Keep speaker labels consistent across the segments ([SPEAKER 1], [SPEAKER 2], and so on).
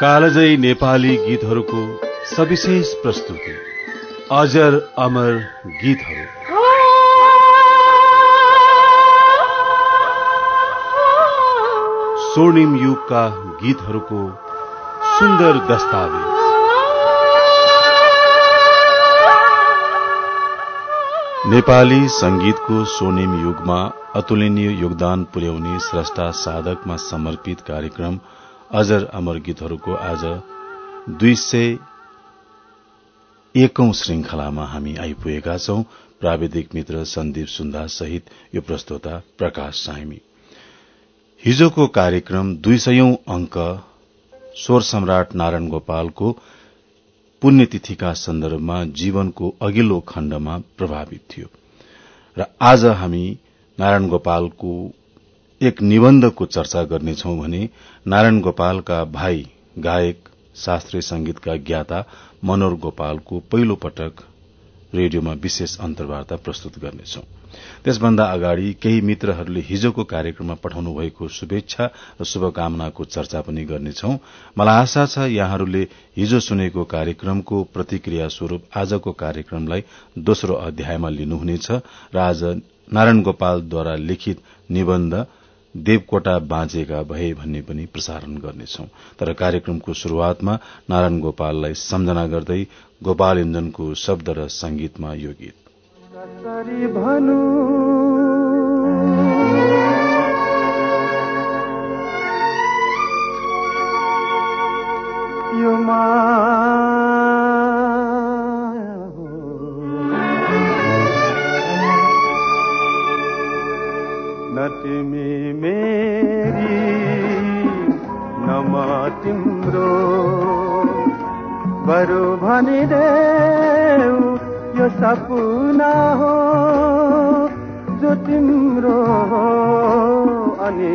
[SPEAKER 1] कालजयी नेपाली गीतहरूको सविशेष प्रस्तुति। अजर अमर गीतहरू। स्वर्णिम युगका गीतहरूको सुन्दर दस्तावेज। नेपाली संगीतको स्वर्णिम युगमा अतुलनीय योगदान पुर्याउने स्रष्टा साधकमा समर्पित कार्यक्रम अजर अमर गीतहरूको आज दुई सय एकौं श्रृंखलामा हामी आइपुगेका छौं। प्राविधिक मित्र सन्दीप सुन्दा सहित यो प्रस्तोता प्रकाश साइमी हिजोको कार्यक्रम दुई सयौं अंक स्वर सम्राट नारायण गोपालको पुण्यतिथिका सन्दर्भमा जीवनको अघिल्लो खण्डमा प्रभावित थियो। र आज हामी नारायण गोपालको एक निबन्धको चर्चा गर्नेछौ भने नारायण गोपालका भाइ गायक शास्त्रीय संगीतका ज्ञाता मनोहर गोपालको पहिलो पटक रेडियोमा विशेष अन्तर्वार्ता प्रस्तुत गर्नेछौ। त्यसभन्दा अगाडि केही मित्रहरूले हिजोको कार्यक्रममा पठाउनु भएको शुभेच्छा र शुभकामनाको चर्चा पनि गर्नेछौ। मलाई आशा छ यहाँहरूले हिजो सुनेको कार्यक्रमको प्रतिक्रिया स्वरूप आजको कार्यक्रमलाई दोस्रो अध्यायमा लिनुहुनेछ र आज नारायण गोपालद्वारा लिखित निबन्ध देवकोटा बाँचेका भए भन्ने पनि प्रसारण गर्नेछौ। तर कार्यक्रमको शुरूआतमा नारायण गोपाललाई सम्झना गर्दै गोपाल इन्जनको शब्द र संगीतमा यो गीत।
[SPEAKER 2] यो मा सपना हो जो तिम्रो अनि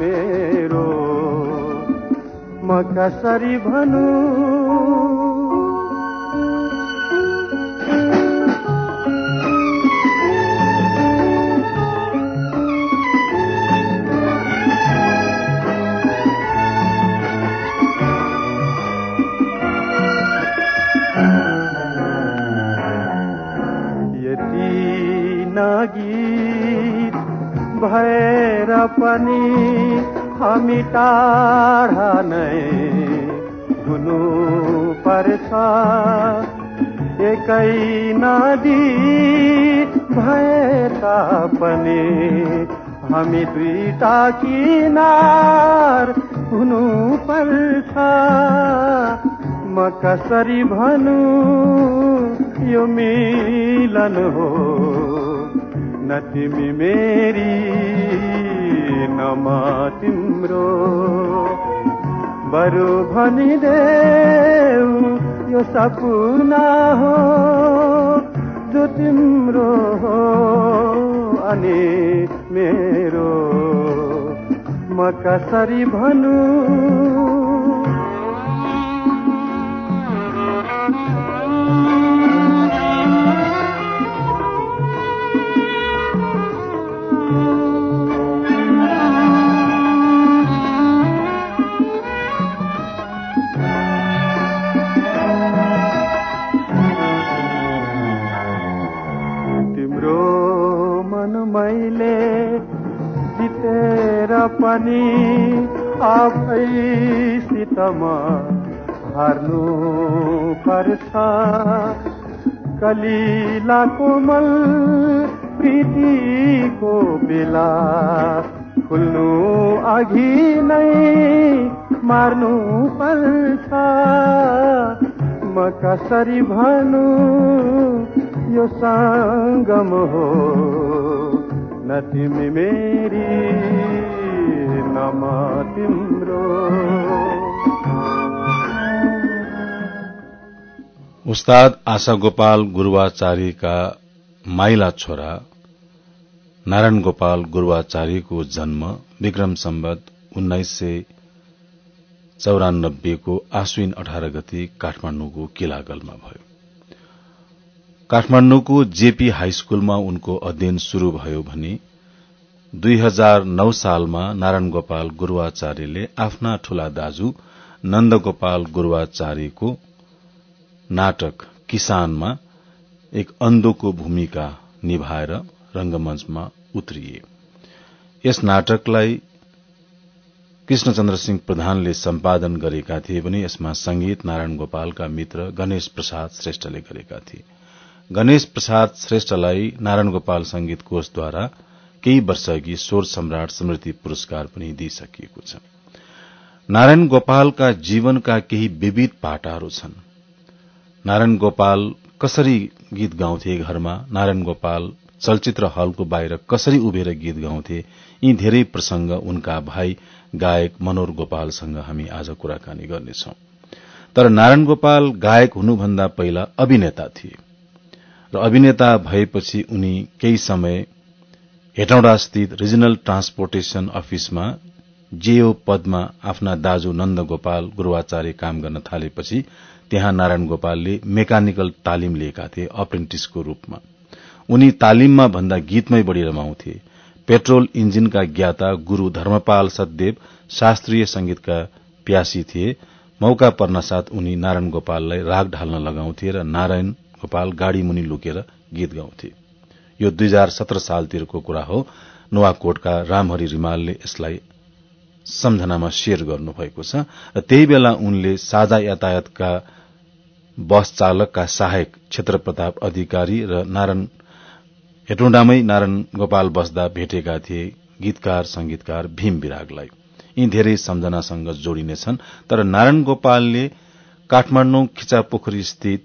[SPEAKER 2] मेरो। म कसरी भनौँ गीत भएर पनि हामी टाढा नै हुनु पर्छ एकै नदी भए तापनि हामी दुईटा किनार हुनु पर्छ म कसरी भनु यो मिलन हो। न तिमी मेरी नमा तिम्रो। बरु भनिदेऊ यो सपना हो जो तिम्रो हो अनि मेरो। म कसरी भनु पनि आफैसितमा हार्नु पर्छ। कलिला कोमल प्रीतिको बेला खुल्नु अघि नै मार्नु पर्छ। म कसरी भनु यो सङ्गम हो न तिमी मेरी।
[SPEAKER 1] उस्ताद आशा गोपाल गुरूवाचार्यका माइला छोरा नारायण गोपाल गुरूवाचार्यको जन्म विक्रम सम्बत उन्नाइस सय चौरानब्बेको आश्विन अठार गति काठमाण्डुको किलागलमा भयो। काठमाण्डुको जेपी हाई स्कूलमा उनको अध्ययन शुरू भयो भने दुई हजार नौ सालमा नारायण गोपाल गुरूवाचार्यले आफ्ना ठूला दाजु नन्दगोपाल गुरूवाचार्यको नाटक किसानमा एक अन्धोको भूमिका निभाएर रंगमंचमा उत्रिए। यस नाटकलाई कृष्णचन्द्र सिंह प्रधानले सम्पादन गरेका थिए भने यसमा संगीत नारायण गोपालका मित्र गणेश प्रसाद श्रेष्ठले गरेका थिए। गणेश प्रसाद श्रेष्ठलाई नारायण गोपाल संगीत कोषद्वारा केही वर्ष अघि स्वर सम्राट स्मृति पुरस्कार पनि दिइसकिएको छ। नारायण गोपालका जीवनका केही विविध पाटाहरू छन्। नारायण गोपाल कसरी गीत गाउँथे घरमा? नारायण गोपाल चलचित्र हलको बाहिर कसरी उभिएर गीत गाउँथे? यी धेरै प्रसंग उनका भाइ गायक मनोहर गोपालसँग हामी आज कुराकानी गर्नेछौ। तर नारायण गोपाल गायक हुनुभन्दा पहिला अभिनेता थिए। र अभिनेता भएपछि उनी केही समय हेटौँडा स्थित रिजनल ट्रान्सपोर्टेशन अफिसमा जेओ पदमा आफ्ना दाजु नन्द गोपाल गुरूवाचार्य काम गर्न थालेपछि त्यहाँ नारायण गोपालले मेकानिकल तालिम लिएका थिए अप्रेन्टिसको रूपमा। उनी तालिममा भन्दा गीतमै बढ़ी रमाउँथे। पेट्रोल इन्जिनका ज्ञाता गुरू धर्मपाल सचदेव शास्त्रीय संगीतका प्यासी थिए। मौका पर्न साथ उनी नारायण गोपाललाई राग ढाल्न लगाउँथे र नारायण गोपाल गाड़ी मुनि लुकेर गीत गाउँथे। यो दुई हजार सत्र सालतिरको कुरा हो। नुवाकोटका रामहरि रिमालले यसलाई सम्झनामा शेयर गर्नुभएको छ र त्यही बेला उनले साझा यातायातका बस चालकका सहायक क्षेत्र प्रताप अधिकारी र नारायण हेटोण्डामै नारायण गोपाल बस्दा भेटेका थिए गीतकार संगीतकार भीम विरागलाई। यी धेरै सम्झनासँग जोडिनेछन् तर नारायण गोपालले काठमाडौँ खिचापोखरी स्थित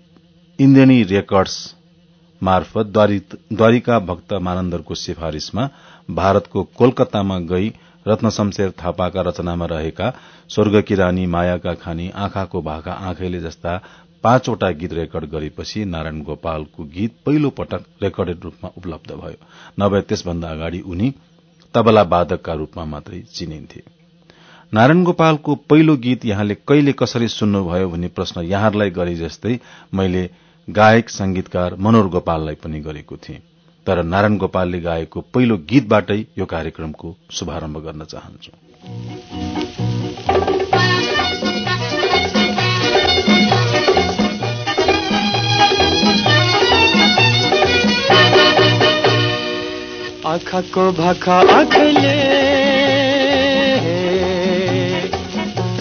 [SPEAKER 1] इन्द्रेणी रेकर्ड्स मार्फत द्वारिका भक्त मानन्दरको सिफारिशमा भारतको कोलकातामा गई रत्न शमशेर थापाका रचनामा रहेका स्वर्गकी रानी मायाका खानी आँखाको भाका आँखैले जस्ता पाँचवटा गीत रेकर्ड गरेपछि नारायण गोपालको गीत पहिलो पटक रेकर्डेड रूपमा उपलब्ध भयो। नभए त्यसभन्दा अगाडि उनी तबला वादकका रूपमा मात्रै चिनिन्थे। नारायण गोपालको पहिलो गीत यहाँले कहिले कसरी सुन्नुभयो भन्ने प्रश्न यहाँहरूलाई गरे जस्तै मैले गायक संगीतकार मनोहर गोपाललाई पनि गरेको थिएँ। तर नारायण गोपालले गाएको पहिलो गीतबाटै यो कार्यक्रमको शुभारम्भ गर्न चाहन्छु।
[SPEAKER 3] आँखाको भाखा आँखैले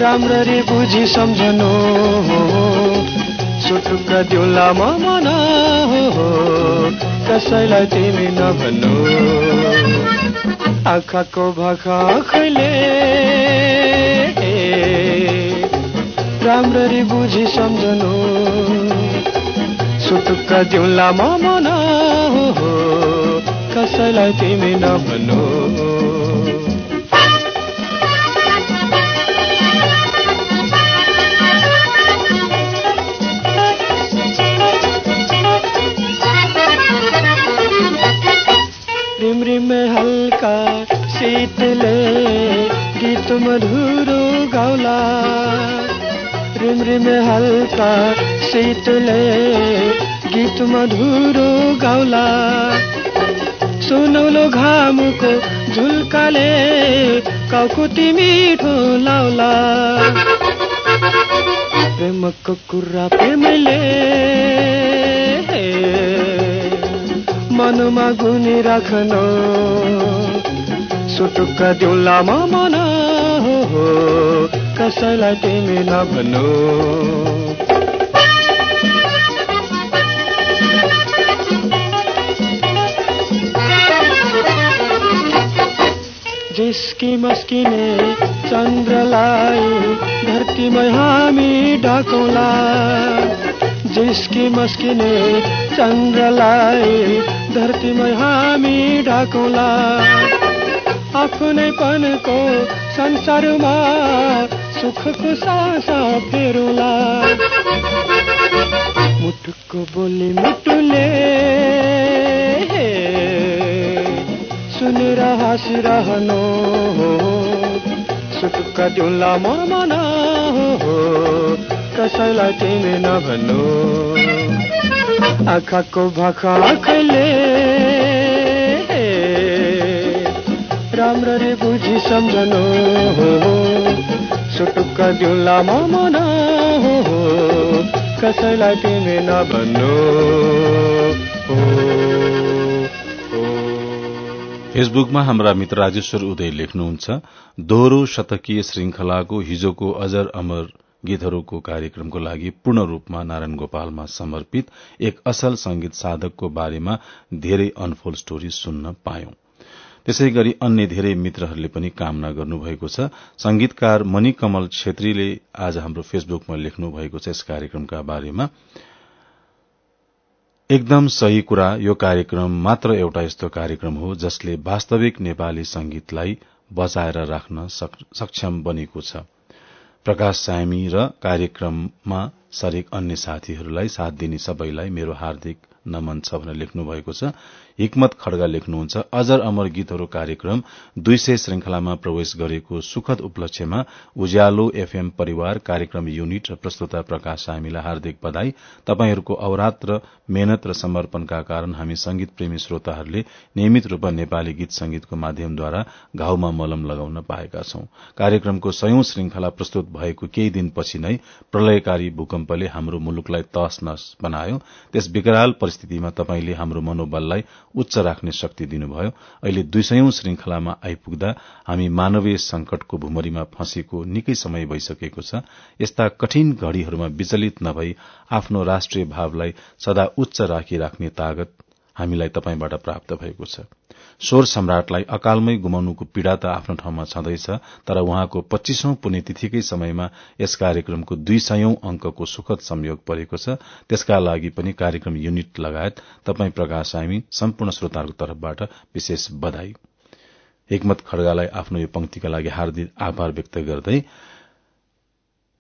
[SPEAKER 3] राम्ररी बुझी सम्झनु सुटुक्क दिउला मन कसैलाई तिमी नभन्नु। आँखाको भाखा आँखैले राम्ररी बुझी सम्झनु। सुटुक्क दिउला मन कसैलाई तिमी नभन्नु। शीतले गीत मधुरो गाउला। रिम रिम हल्का शीतले गीत मधुरो गाउला। सुनौलो घामको झुल्काले काउकुती मिठो लाउला। प्रेमको कुरा प्रेमले मनमा गुनी राख्नु। सुटुक्क दिउला मन हो कसैलाई तिमी नभन्नु। जिस्की मस्किने चन्द्रलाई धरतीमै हामी ढाकौला। जिस्की मस्किने चन्द्रलाई धरतीमै हामी ढाकौला। आफ्नै पनको संसारमा सुखको सासा फेरुला। मुटुको बोली मुटुले सुनेर हाँसिरहनु सुटुक्क दिउला मन। हो कसैलाई तिमी नभन्नु आँखाको भाखा आँखैले राम्ररी बुझी सम्झनु चुटुक्क दिउँला म मना हो हो। कसैलाई तिमी नभन्नु हो हो।
[SPEAKER 1] फेसबुकमा हाम्रा मित्र राजेश्वर उदय लेख्नुहुन्छ दोहोरो शतकीय श्रृंखलाको हिजोको अजर अमर गीतहरूको कार्यक्रमको लागि पूर्ण रूपमा नारायण गोपालमा समर्पित एक असल संगीत साधकको बारेमा धेरै अनफोल स्टोरी सुन्न पायौं। त्यसै गरी अन्य धेरै मित्रहरूले पनि कामना गर्नुभएको छ। संगीतकार मणिकमल छेत्रीले आज हाम्रो फेसबुकमा लेख्नु भएको छ यस कार्यक्रमका बारेमा। एकदम सही कुरा यो कार्यक्रम मात्र एउटा यस्तो कार्यक्रम हो जसले वास्तविक नेपाली संगीतलाई बचाएर राख्न सक्षम बनेको छ। प्रकाश सामी र कार्यक्रममा सरेक अन्य साथीहरूलाई साथ दिने सबैलाई मेरो हार्दिक नमन छ भनेर लेख्नु भएको छ। हिक्मत खड्गा लेख्नुहुन्छ। अजर अमर गीतहरू कार्यक्रम दुई सय श्रृंखलामा प्रवेश गरेको सुखद उपलक्ष्यमा उज्यालो एफएम परिवार कार्यक्रम युनिट र प्रस्तुता प्रकाश सामीलाई हार्दिक बधाई। तपाईँहरूको अवरात्र मेहनत र समर्पणका कारण हामी संगीत प्रेमी श्रोताहरूले नियमित रूपमा नेपाली गीत संगीतको माध्यमद्वारा घाउमा मलम लगाउन पाएका छौं। कार्यक्रमको सयौं श्रृंखला प्रस्तुत भएको केही दिनपछि नै प्रलयकारी भूकम्पले हाम्रो मुलुकलाई तस नस बनायो। त्यस विकराल परिस्थितिमा तपाईँले हाम्रो मनोबललाई उच्च राख्ने शक्ति दिनुभयो। अहिले दुई सयौं श्रृंखलामा आइपुग्दा हामी मानवीय संकटको भूमरीमा फँसेको निकै समय भइसकेको छ। यस्ता कठिन घड़ीहरूमा विचलित नभई आफ्नो राष्ट्रिय भावलाई सदा उच्च राखिराख्ने तागत हामीलाई तपाईँबाट प्राप्त भएको छ। स्वर सम्राटलाई अकालमै गुमाउनुको पीड़ा त आफ्नो ठाउँमा छँदैछ तर उहाँको पच्चीसौं पुण्यतिथिकै समयमा यस कार्यक्रमको दुई सयौं अंकको सुखद संयोग परेको छ। त्यसका लागि पनि कार्यक्रम युनिट लगायत तपाई प्रकाश हामी सम्पूर्ण श्रोताहरूको तर्फबाट विशेष बधाई। हिक्मत खड्गालाई आफ्नो यो पंक्तिका लागि हार्दिक आभार व्यक्त गर्दै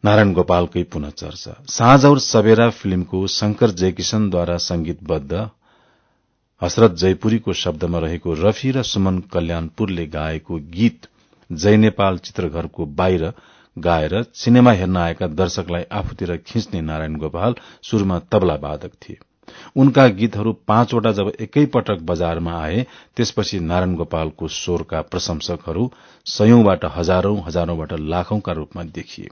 [SPEAKER 1] नारायण गोपालकै पुनः चर्चा साँझ सबेरा फिल्मको शंकर जयकिशनद्वारा संगीतबद्ध हसरत जयपुरीको शब्दमा रहेको रफी र सुमन कल्याणपुरले गाएको गीत जय नेपाल चित्रघरको बाहिर गाएर सिनेमा हेर्न आएका दर्शकलाई आफूतिर खिच्ने नारायण गोपाल शुरूमा तबला वादक थिए। उनका गीतहरू पाँचवटा जब एकैपटक बजारमा आए त्यसपछि नारायण गोपालको स्वरका प्रशंसकहरू सयौंबाट हजारौं हजारौंबाट लाखौंका रूपमा देखिए।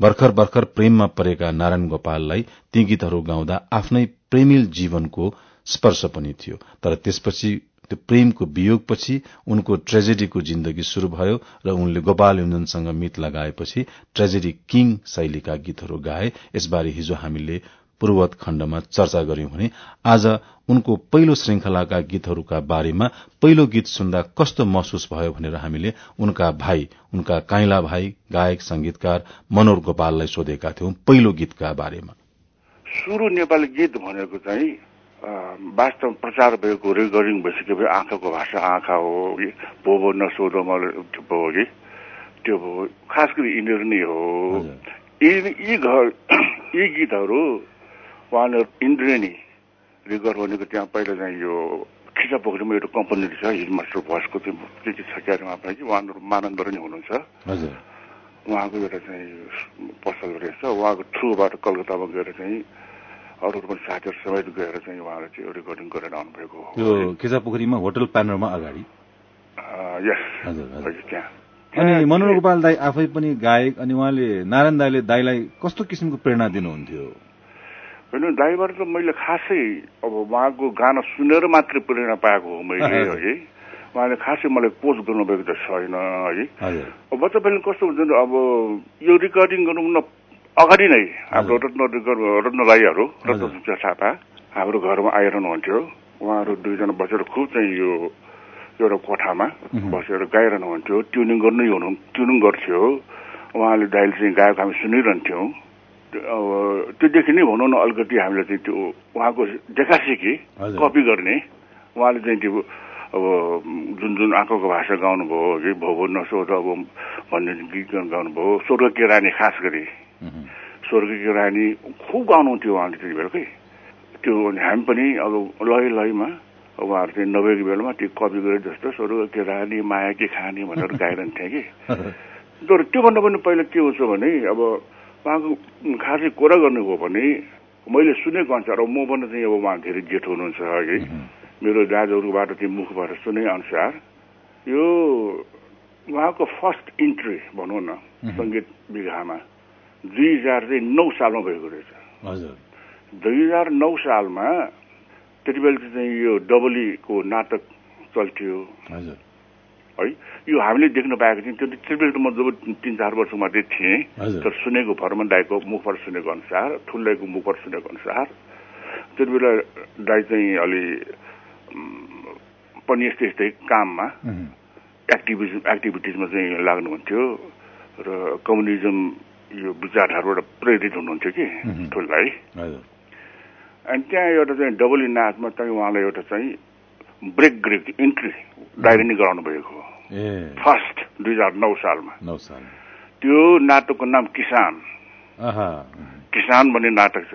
[SPEAKER 1] भर्खर भर्खर प्रेममा परेका नारायण गोपाललाई ती गीतहरू गाउँदा आफ्नै प्रेमिल जीवनको स्पर्श पनि थियो। तर त्यसपछि त्यो प्रेमको वियोगपछि उनको ट्रेजेडीको जिन्दगी शुरू भयो र उनले गोपाल युन्दनसँग मित लगाएपछि ट्रेजेडी किङ शैलीका गीतहरू गाए। यसबारे हिजो हामीले पूर्वत खण्डमा चर्चा गर्यौं भने आज उनको पहिलो श्रृंखलाका गीतहरूका बारेमा पहिलो गीत सुन्दा कस्तो महसुस भयो भनेर हामीले उनका भाइ उनका काइला भाइ गायक संगीतकार मनोर गोपाललाई सोधेका थियौं पहिलो गीतका बारेमा।
[SPEAKER 4] सुरु नेपाली गीत भनेको चाहिँ वास्तव प्रचार भएको रेकर्डिङ भइसकेपछि आँखाको भाषा आँखा हो कि भोभो नसोध भयो कि? त्यो भयो खास गरी यिनीहरू नै हो। यी घर यी गीतहरू उहाँले इन्द्रेणी रेकर्ड भनेको त्यहाँ पहिला चाहिँ यो खिचा पोखरीमा एउटा कम्पनी छ हिल मास्टर भोइसको त्यो के के छ क्यारेमा पनि उहाँहरू मानन्दर नै हुनुहुन्छ। उहाँको एउटा चाहिँ पसल रहेछ उहाँको थ्रुबाट कलकत्तामा गएर चाहिँ अरू पनि साथीहरू समेत गएर चाहिँ उहाँले चाहिँ रेकर्डिङ गरेर आउनुभएको हो।
[SPEAKER 1] यो केजा पोखरीमा होटल प्यानरमा अगाडि?
[SPEAKER 4] त्यहाँ।
[SPEAKER 1] अनि मनोहर गोपाल दाई आफै पनि गायक अनि उहाँले नारायण दाईले दाईलाई कस्तो किसिमको प्रेरणा दिनुहुन्थ्यो?
[SPEAKER 4] होइन दाईबाट त मैले खासै अब उहाँको गाना सुनेर मात्रै प्रेरणा पाएको हो मैले है। उहाँले खासै मलाई कोच गर्नुभएको त छैन है। बच्चा पहिला कस्तो हुन्छ अब यो रेकर्डिङ गर्नु न अगाडि नै हाम्रो रत्न रत्न राईहरू रत्न थापा हाम्रो घरमा आइरहनुहुन्थ्यो उहाँहरू दुईजना बसेर खुब चाहिँ यो एउटा कोठामा बसेर गाइरहनुहुन्थ्यो ट्युनिङ गर्नै हुनु ट्युनिङ गर्थ्यो। उहाँले दाइले चाहिँ गायक हामी सुनिरहन्थ्यौँ। त्योदेखि नै भनौँ न अलिकति हामीले चाहिँ त्यो उहाँको देखासिकी कपी गर्ने। उहाँले चाहिँ त्यो अब जुन जुन आँखाको भाषा गाउनुभयो कि भोभो नसोध अब भन्ने गीत गाउनुभयो। स्वर्ग केरानी खास गरी। स्वर्गीय रानी खुब गाउनुहुन्थ्यो उहाँले त्यति बेला त्यो हामी पनि अब लय लयमा उहाँहरू चाहिँ नभएको बेलामा त्यो कवि गरे जस्तो स्वर्ग के रानी माया के खाने भनेर गाइरहन्थे कि तर त्योभन्दा पनि पहिला के हुन्छ भने अब उहाँको खासै कुरा गर्नु हो भने मैले सुनेको अनुसार अब म पनि चाहिँ अब उहाँ धेरै जेठो हुनुहुन्छ है मेरो दाजुहरूबाट त्यो मुखबाट सुने अनुसार यो उहाँको फर्स्ट इन्ट्री भनौँ न सङ्गीत बिघामा दुई हजार चाहिँ नौ सालमा भएको रहेछ।
[SPEAKER 1] हजुर।
[SPEAKER 4] दुई हजार नौ सालमा त्यति बेला चाहिँ यो डबलीको नाटक चल्थ्यो।
[SPEAKER 1] हजुर।
[SPEAKER 4] है यो हामीले देख्न पाएको थियौँ। त्यो त्यति बेला त म जब तिन चार वर्ष मात्रै थिएँ। तर सुनेको भरमन दाईको मुखबाट सुनेको अनुसार ठुल्दाईको मुखबाट सुनेको अनुसार त्यति बेला दाई चाहिँ अलि पनि यस्तै यस्तै काममा एक्टिभिजम एक्टिभिटिजमा चाहिँ लाग्नुहुन्थ्यो र कम्युनिजम यो विचारहरूबाट प्रेरित हुनुहुन्थ्यो कि
[SPEAKER 1] हजुर।
[SPEAKER 4] अनि त्यहाँ एउटा चाहिँ डबली नाचमा चाहिँ उहाँलाई एउटा चाहिँ ब्रेक ग्रेक इन्ट्री दाइले नै गराउनु भएको हो फर्स्ट दुई हजार नौ सालमा। त्यो नाटकको नाम किसान। किसान भन्ने नाटक छ।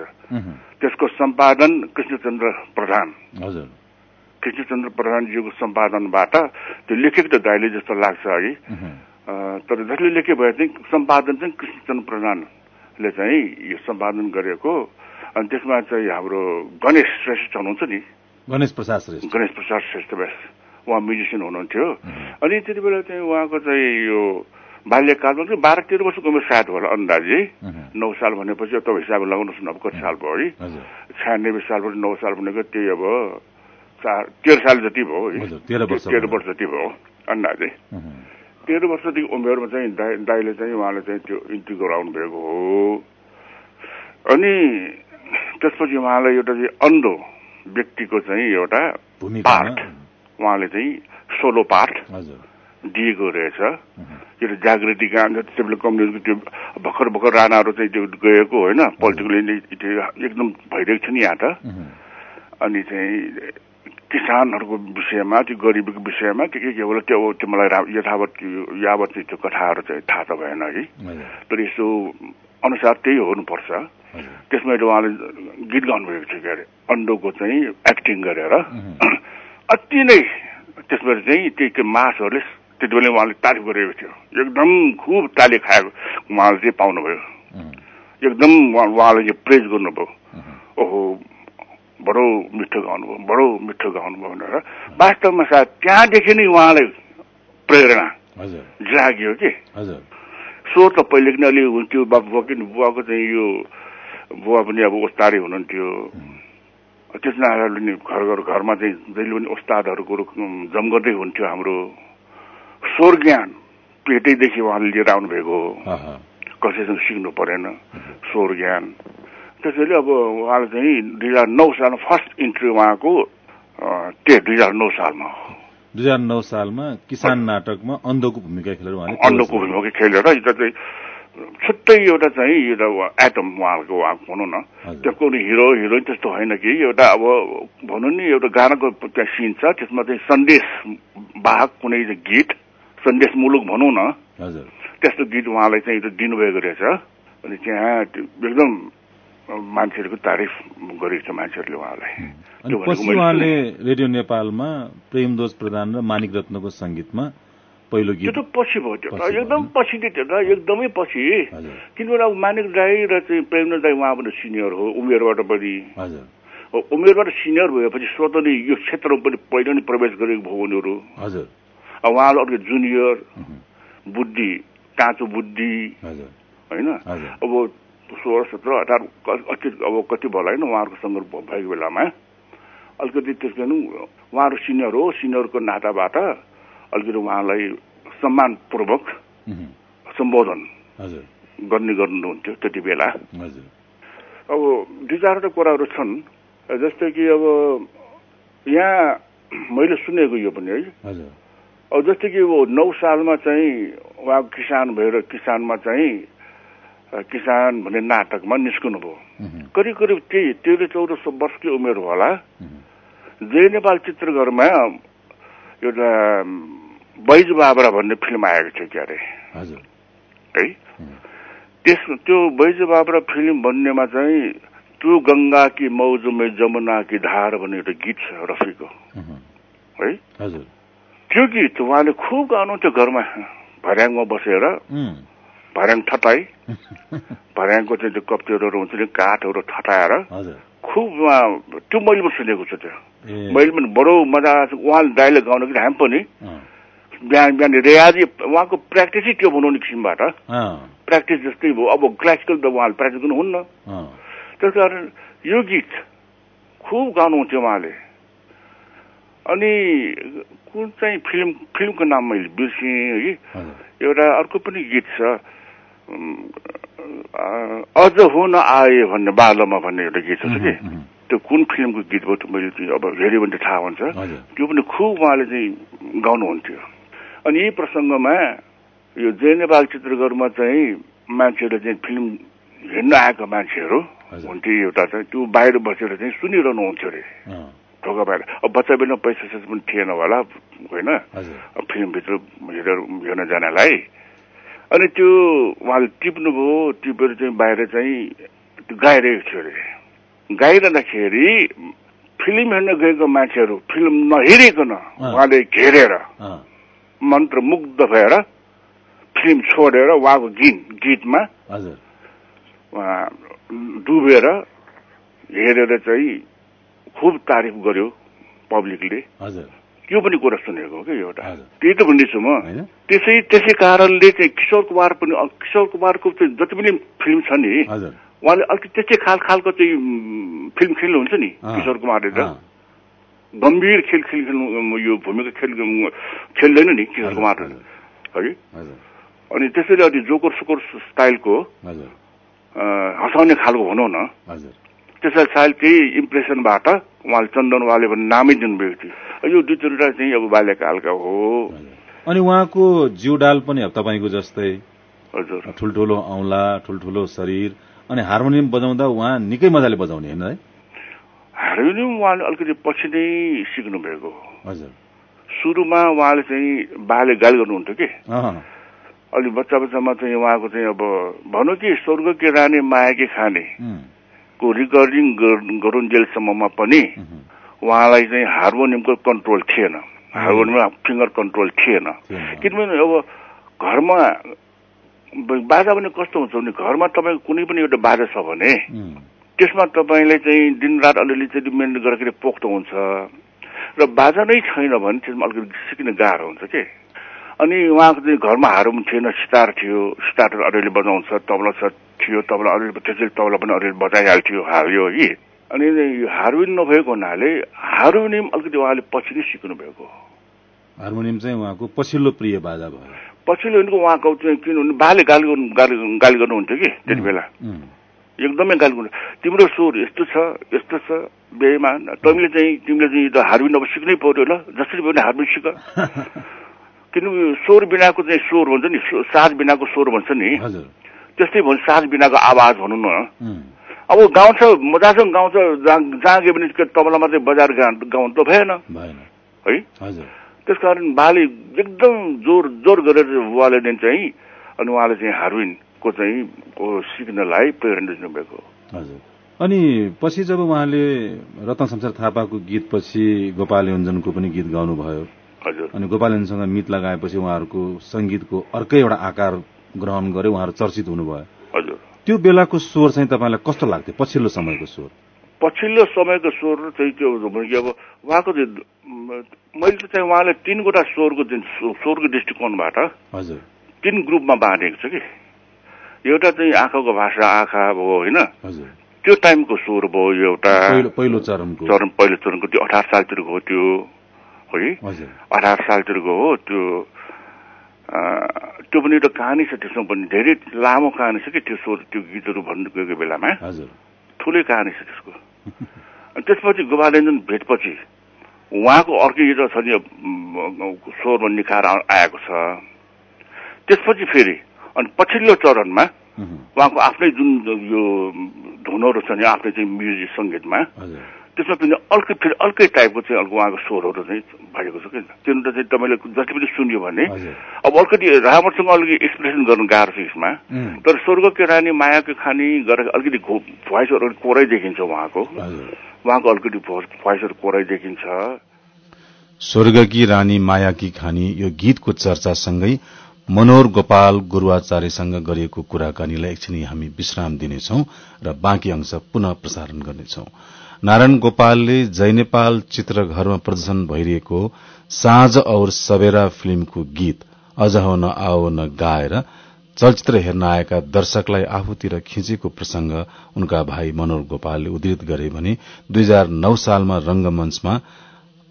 [SPEAKER 4] त्यसको सम्पादन कृष्णचन्द्र प्रधान।
[SPEAKER 1] हजुर।
[SPEAKER 4] कृष्णचन्द्र प्रधानजीको सम्पादनबाट त्यो लेखेको त दाइले जस्तो लाग्छ है
[SPEAKER 1] उम्,
[SPEAKER 4] अ, तर जसले लेखे भए चाहिँ सम्पादन चाहिँ कृष्णचन्द्र प्रधानले चाहिँ यो सम्पादन गरेको। अनि त्यसमा चाहिँ हाम्रो गणेश श्रेष्ठ हुनुहुन्छ नि।
[SPEAKER 1] गणेश प्रसाद श्रेष्ठ।
[SPEAKER 4] गणेश प्रसाद श्रेष्ठ व्यास उहाँ म्युजिसियन हुनुहुन्थ्यो। अनि त्यति बेला चाहिँ उहाँको चाहिँ यो बाल्यकालमा चाहिँ बाह्र तेह्र वर्षको उमेर सायद होला अन्दाजी। नौ साल भनेपछि अब तपाईँ हिसाब लगाउनुहोस् न अब कति साल भयो है। छयानब्बे सालबाट नौ साल भनेको त्यही अब चार तेह्र साल जति भयो है।
[SPEAKER 1] तेह्र वर्ष
[SPEAKER 4] जति भयो अन्दाजै। तेह्र वर्षदेखि उमेरमा चाहिँ दाइ दाइले चाहिँ उहाँले चाहिँ त्यो इन्ट्री गराउनु भएको हो। अनि त्यसपछि उहाँलाई एउटा चाहिँ अन्धो व्यक्तिको चाहिँ एउटा पाठ उहाँले चाहिँ सोलो पाठ दिएको रहेछ। यो जागृति गान बेला कम्युनिस्टको त्यो भर्खर भर्खर राणाहरू चाहिँ त्यो गएको होइन। पोलिटिकली एकदम भइरहेको थियो नि यहाँ त। अनि चाहिँ किसानहरूको विषयमा त्यो गरिबीको विषयमा के के के होला त्यो त्यो मलाई यथावत यावत चाहिँ त्यो कथाहरू चाहिँ थाहा त भएन है तर यसो अनुसार त्यही हुनुपर्छ। त्यसमा उहाँले गीत गाउनुभएको थियो के अरे अन्डोको चाहिँ एक्टिङ गरेर। अति नै त्यसबाट चाहिँ त्यो त्यो मासहरूले त्यति बेला उहाँले तारिफ गरेको थियो। एकदम खुब ताली खाएको उहाँले चाहिँ पाउनुभयो। एकदम उहाँ- उहाँले चाहिँ प्रेज गर्नुभयो। ओहो बडो मिठो गाउनुभयो बडो मिठो गाउनुभयो भनेर वास्तवमा सायद त्यहाँदेखि नै उहाँलाई प्रेरणा जाग्यो कि। स्वर त पहिले पनि अलि हुन्थ्यो बाबु किन बुवाको चाहिँ यो बुवा पनि अब ओस्तारै हुनुहुन्थ्यो। त्यसमा नि घर घर घरमा चाहिँ जहिले पनि ओस्तादहरूको उम्, जम गर्दै हुन्थ्यो हाम्रो स्वर ज्ञान पेटैदेखि उहाँले लिएर आउनुभएको हो। कसैसँग सिक्नु परेन। स्वर ज्ञान त्यसैले अब उहाँले चाहिँ दुई हजार नौ सालमा फर्स्ट इन्ट्री उहाँको त्यो दुई हजार नौ सालमा
[SPEAKER 1] दुई हजार नौ सालमा किसान नाटकमा अन्धको भूमिका खेलेर उहाँले
[SPEAKER 4] अन्डको भूमिका खेलेर यो चाहिँ छुट्टै एउटा चाहिँ एउटा एटम उहाँको उहाँको भनौँ न। त्यो कुनै हिरो हिरोइन त्यस्तो होइन कि। एउटा अब भनौँ नि एउटा गानाको त्यहाँ सिन छ। त्यसमा चाहिँ सन्देश वाहक कुनै गीत सन्देशमूलक भनौँ न।
[SPEAKER 1] हजुर।
[SPEAKER 4] त्यस्तो गीत उहाँलाई चाहिँ दिनुभएको रहेछ। अनि त्यहाँ त्यो एकदम मान्छेहरूको तारिफ गरेको छ मान्छेहरूले उहाँलाई। त्यो
[SPEAKER 1] पछि उहाँले रेडियो नेपालमा प्रेमदोज प्रधान र मानिक रत्नको संगीतमा पहिलो
[SPEAKER 4] त्यो
[SPEAKER 1] गीत
[SPEAKER 4] त पछि भयो त्यो त। एकदम? पछि थियो त्यो त। एकदमै पछि। किनभने अब मानिक दाई र चाहिँ प्रेमनाथ दाई उहाँ पनि सिनियर हो उमेरबाट पनि।
[SPEAKER 1] हजुर।
[SPEAKER 4] उमेरबाट सिनियर भएपछि स्वतः नै यो क्षेत्रमा पनि पहिला नै प्रवेश गरेको भयो उनीहरू।
[SPEAKER 1] हजुर।
[SPEAKER 4] अब उहाँहरू अर्को जुनियर बुद्धि काँचो बुद्धि। होइन? अब सोह्र सत्र अठार कति अब कति भयो होइन उहाँहरूको भ- भएको बेलामा अलिकति त्यसको नि उहाँहरू सिनियर हो सिनियरको नाताबाट अलिकति उहाँलाई सम्मानपूर्वक सम्बोधन गर्ने गर्नुहुन्थ्यो त्यति बेला। अब दुई चारवटा कुराहरू छन् जस्तै कि अब यहाँ मैले सुनेको यो पनि है। अब जस्तै कि अब नौ सालमा चाहिँ उहाँ किसान भएर किसानमा चाहिँ किसान भन्ने नाटकमा निस्कनु भयो।
[SPEAKER 1] उहुँ,
[SPEAKER 4] करिब करिब त्यही तेह्र चौध सौ वर्षकै उमेर होला। जय नेपाल चित्रघरमा एउटा बैज बाबरा भन्ने फिल्म आएको थियो के अरे है? त्यस त्यो बैज बाबरा फिल्म भन्नेमा चाहिँ तु गङ्गा कि मौज में जमुना की धार भन्ने एउटा गीत छ रफीको। है? त्यो गीत उहाँले खुब गाउनुहुन्थ्यो घरमा। भर्याङमा बसेर। भर्याङ ठटाई भर्याङको चाहिँ त्यो कप्चरहरू हुन्छ नि काठहरू ठटाएर खुब त्यो मैले पनि सुनेको छु त्यो मैले पनि बडो मजा उहाँले दाइले गाउनु कि हामी पनि बिहान बिहान रेयाजी उहाँको प्र्याक्टिसै त्यो बनाउने किसिमबाट प्र्याक्टिस जस्तै भयो अब क्लासिकल त उहाँले प्र्याक्टिस गर्नुहुन्न त्यस कारण यो गीत खुब गाउनुहुन्थ्यो उहाँले अनि कुन चाहिँ फिल्म फिल्मको नाम मैले बिर्सेँ है एउटा अर्को पनि गीत छ अझ हुन आए भन्ने बालमा भन्ने एउटा गीत छ कि? त्यो कुन फिल्मको गीत भयो मैले चाहिँ अब हेऱ्यो भने थाहा हुन्छ। त्यो पनि खुब उहाँले चाहिँ गाउनुहुन्थ्यो। अनि यही प्रसङ्गमा यो जैनबाग चित्रघरमा चाहिँ मान्छेहरू चाहिँ फिल्म हेर्न आएको मान्छेहरू हुन्थ्यो एउटा चाहिँ त्यो बाहिर बसेर चाहिँ सुनिरहनु हुन्थ्यो अरे ढोका बाहिर। अब बच्चा बेला पैसा सैसा पनि थिएन होला होइन? फिल्मभित्र हेरेर हेर्न जानलाई। अनि त्यो उहाँले टिप्नुभयो टिपेर चाहिँ बाहिर चाहिँ त्यो गाइरहेको थियो अरे। गाइरहँदाखेरि फिल्म हेर्न गएको मान्छेहरू फिल्म नहेरिकन उहाँले घेरेर मन्त्र मुग्ध भएर फिल्म छोडेर उहाँको गीत गीतमा उहाँ डुबेर हेरेर चाहिँ खुब तारिफ गर्यो पब्लिकले। त्यो पनि कुरा सुनेको हो कि एउटा। त्यही त भन्दैछु म। त्यसै त्यसै कारणले चाहिँ किशोर कुमार पनि किशोर कुमारको चाहिँ जति पनि फिल्म छ नि उहाँले अलिकति त्यस्तै खाल खालको चाहिँ फिल्म खेल्नुहुन्छ नि किशोर कुमारले त। गम्भीर खेल खेल खेल्नु यो भूमिका खेल खेल्दैन नि किशोर कुमार। है? अनि त्यसैले अलि जोकर सुकर स्टाइलको हँसाउने खालको भनौँ न त्यसलाई सायद त्यही इम्प्रेसनबाट उहाँले चन्दनवाले भन्ने नामै दिनुभएको थियो। यो दुई तिनवटा चाहिँ अब बाल्यकालका हो।
[SPEAKER 1] अनि उहाँको जिउडाल पनि तपाईँको जस्तै। हजुर। ठुल्ठुलो औँला ठुल्ठुलो शरीर अनि हार्मोनियम बजाउँदा उहाँ निकै मजाले बजाउने होइन है?
[SPEAKER 4] हार्मोनियम उहाँले अलिकति पछि नै सिक्नु भएको हजुर। सुरुमा उहाँले चाहिँ बाले गाली गर्नुहुन्थ्यो कि? अलि बच्चा बच्चामा चाहिँ उहाँको चाहिँ अब भनौँ कि स्वर्ग के रानी माया के खाने को रिकर्डिङ गरुन्जेलसम्ममा पनि उहाँलाई चाहिँ हार्मोनियमको कन्ट्रोल थिएन। हार्मोनियममा फिङ्गर कन्ट्रोल थिएन। किनभने अब घरमा बाजा पनि कस्तो हुन्छ भने घरमा तपाईँको कुनै पनि एउटा बाजा छ भने त्यसमा तपाईँले चाहिँ दिनरात अलिअलि चाहिँ मेहनत गर्दाखेरि पोख्दो हुन्छ र बाजा नै छैन भने त्यसमा अलिकति सिक्न गाह्रो हुन्छ के? अनि उहाँको चाहिँ घरमा हारमोन थिएन सितार थियो सितार अलिअलि बजाउँछ तबला छ थियो तबला अलिअलि त्यसरी तबला पनि अलिअलि बजाइहाल्थ्यो हाल्यो कि अनि हार्मोनियम नभएको हुनाले हार्मोनियम अलिकति उहाँले पछि नै सिक्नु भएको
[SPEAKER 1] हार्मोनियम चाहिँ उहाँको पछिल्लो प्रिय बाजा भयो।
[SPEAKER 4] पछिल्लो उहाँको चाहिँ किनभने बाले गाली गर्नु गाली गाली गर्नुहुन्थ्यो कि त्यति बेला। एकदमै गाली गर्नु। तिम्रो स्वर यस्तो छ यस्तो छ बेमान तिमीले चाहिँ तिमीले चाहिँ त हार्मोनियम अब सिक्नै पर्यो ल जसरी पनि हार्मोनियम सिक। किनभने स्वर बिनाको चाहिँ स्वर भन्छ नि? साज बिनाको स्वर भन्छ नि। त्यस्तै भन्छ साज बिनाको आवाज भनौँ न। अब गाउँछ मजासँग गाउँछ जहाँ जहाँ गयो भने तबला मात्रै बजार गाउनु त भएन। है? त्यस कारण बाले एकदम जोर जोर गरेर उहाँले चाहिँ अनि उहाँले चाहिँ हार्विनको चाहिँ सिक्नलाई प्रेरणा दिनुभएको
[SPEAKER 1] हजुर। अनि पछि जब उहाँले रत्न शमशेर थापाको गीतपछि गोपाल योञ्जनको पनि गीत गाउनुभयो। अनि गोपाल योञ्जनसँग मित लगाएपछि उहाँहरूको सङ्गीतको अर्कै एउटा आकार ग्रहण गरे उहाँहरू चर्चित हुनुभयो।
[SPEAKER 4] हजुर।
[SPEAKER 1] त्यो बेलाको स्वर चाहिँ तपाईँलाई कस्तो लाग्थ्यो? पछिल्लो समयको स्वर।
[SPEAKER 4] पछिल्लो समयको स्वर चाहिँ के भने अब उहाँको मैले चाहिँ उहाँले तिनवटा स्वरको स्वरको दृष्टिकोणबाट
[SPEAKER 1] हजुर।
[SPEAKER 4] तिन ग्रुपमा बाँडेको छ कि। एउटा चाहिँ आँखाको भाषा आँखा भयो होइन। त्यो टाइमको स्वर भयो एउटा
[SPEAKER 1] पहिलो चरणको।
[SPEAKER 4] चरण पहिलो चरणको त्यो अठार सालतिरको हो त्यो। है अठार सालतिरको हो त्यो त्यो पनि एउटा कहानी छ त्यसमा पनि धेरै लामो कहानी छ कि त्यो स्वर त्यो गीतहरू भन्नु गएको बेलामा। ठुलै कहानी छ त्यसको। त्यसपछि गोपालेन्जन भेटपछि उहाँको अर्कै एउटा छ नि स्वरमा निखार आएको छ। त्यसपछि फेरि अनि पछिल्लो चरणमा उहाँको आफ्नै जुन यो धुनहरू छ नि आफ्नै चाहिँ म्युजिक सङ्गीतमा त्यसमा पनि अर्कै फेरि अर्कै टाइपको चाहिँ उहाँको स्वरहरू चाहिँ भएको छ कि? त्यो चाहिँ तपाईँले जति पनि सुन्यो भने अब अलिकति राम्रोसँग अलिकति एक्सप्रेसन गर्नु गाह्रो छ यसमा। तर स्वर्गको रानी मायाको खानी गरेर अलिकति भोइसहरू अलिक कोरै देखिन्छ उहाँको। उहाँको अलिकति भोइसहरू कोरै देखिन्छ।
[SPEAKER 1] स्वर्गकी रानी मायाकी खानी यो गीतको चर्चासँगै मनोहर गोपाल गुरूवाचार्यसँग गरिएको कुराकानीलाई एकछिन हामी विश्राम दिनेछौ र बाँकी अंश पुनः प्रसारण गर्नेछौ। नारायण गोपालले जय नेपाल चित्रघरमा प्रदर्शन भइरहेको साँझ और सबेरा फिल्मको गीत अझ न आओ न गाएर चलचित्र हेर्न आएका दर्शकलाई आफूतिर खिचेको प्रसंग उनका भाइ मनोहर गोपालले उद्धत गरे भने दुई हजार नौ सालमा रंगमंचमा